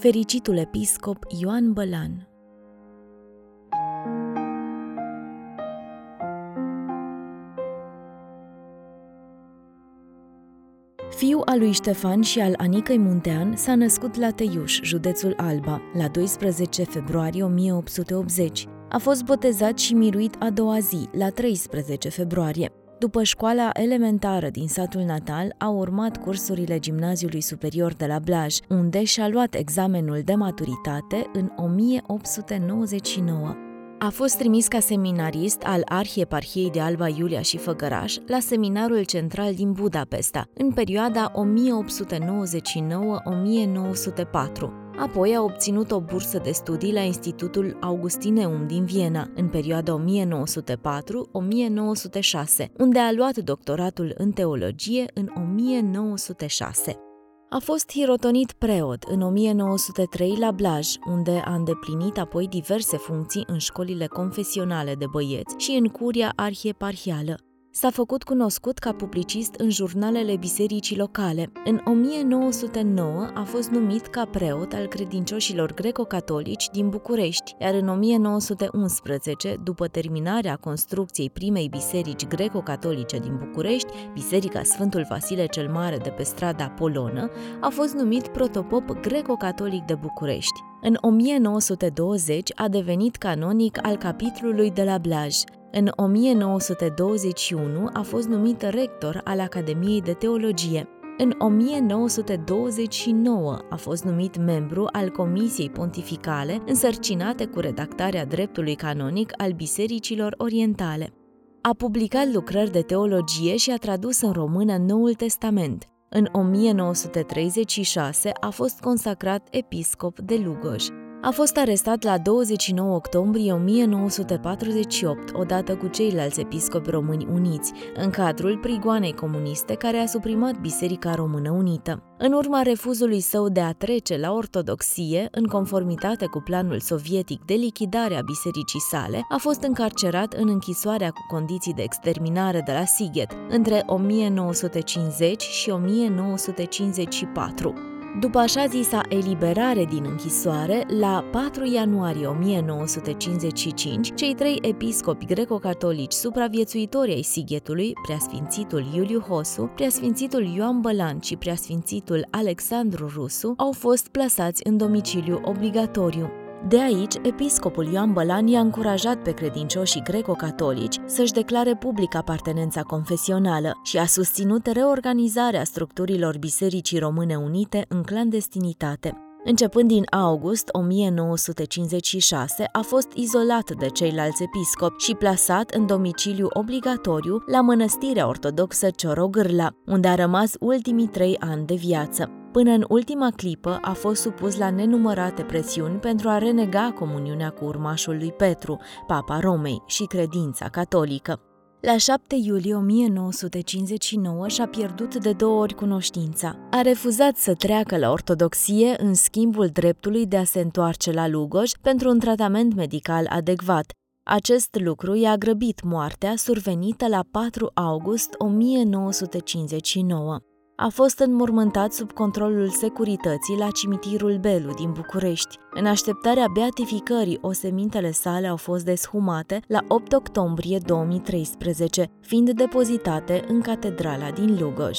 fericitul episcop Ioan Bălan. Fiul al lui Ștefan și al Anicăi Muntean s-a născut la Teiuș, județul Alba, la 12 februarie 1880. A fost botezat și miruit a doua zi, la 13 februarie. După școala elementară din satul natal, a urmat cursurile Gimnaziului Superior de la Blaj, unde și-a luat examenul de maturitate în 1899. A fost trimis ca seminarist al Arhieparhiei de Alba Iulia și Făgăraș la seminarul central din Budapesta, în perioada 1899-1904. Apoi a obținut o bursă de studii la Institutul Augustineum din Viena, în perioada 1904-1906, unde a luat doctoratul în teologie în 1906. A fost hirotonit preot în 1903 la Blaj, unde a îndeplinit apoi diverse funcții în școlile confesionale de băieți și în curia arhieparhială. S-a făcut cunoscut ca publicist în jurnalele bisericii locale. În 1909 a fost numit ca preot al credincioșilor greco-catolici din București, iar în 1911, după terminarea construcției primei biserici greco-catolice din București, Biserica Sfântul Vasile cel Mare de pe strada Polonă, a fost numit protopop greco-catolic de București. În 1920 a devenit canonic al capitolului de la Blaj. În 1921 a fost numit rector al Academiei de Teologie. În 1929 a fost numit membru al Comisiei Pontificale însărcinate cu redactarea dreptului canonic al bisericilor orientale. A publicat lucrări de teologie și a tradus în română Noul Testament. În 1936 a fost consacrat episcop de Lugoj. A fost arestat la 29 octombrie 1948, odată cu ceilalți episcopi români uniți, în cadrul prigoanei comuniste care a suprimat Biserica Română Unită. În urma refuzului său de a trece la ortodoxie, în conformitate cu planul sovietic de lichidare a bisericii sale, a fost încarcerat în închisoarea cu condiții de exterminare de la Sighet între 1950 și 1954. După așa zisa eliberare din închisoare, la 4 ianuarie 1955, cei trei episcopi greco-catolici supraviețuitori ai Sighetului, preasfințitul Iuliu Hosu, preasfințitul Ioan Bălan și preasfințitul Alexandru Rusu, au fost plasați în domiciliu obligatoriu. De aici, episcopul Ioan Bălan i-a încurajat pe credincioșii greco-catolici să-și declare public apartenența confesională și a susținut reorganizarea structurilor Bisericii Române Unite în clandestinitate. Începând din august 1956, a fost izolat de ceilalți episcopi și plasat în domiciliu obligatoriu la mănăstirea ortodoxă Ciorogârla, unde a rămas ultimii trei ani de viață. Până în ultima clipă a fost supus la nenumărate presiuni pentru a renega comuniunea cu urmașul lui Petru, Papa Romei și credința catolică. La 7 iulie 1959 și-a pierdut de două ori cunoștința. A refuzat să treacă la ortodoxie în schimbul dreptului de a se întoarce la Lugoj pentru un tratament medical adecvat. Acest lucru i-a grăbit moartea survenită la 4 august 1959 a fost înmormântat sub controlul securității la cimitirul Belu din București. În așteptarea beatificării, osemintele sale au fost deshumate la 8 octombrie 2013, fiind depozitate în catedrala din Lugoj.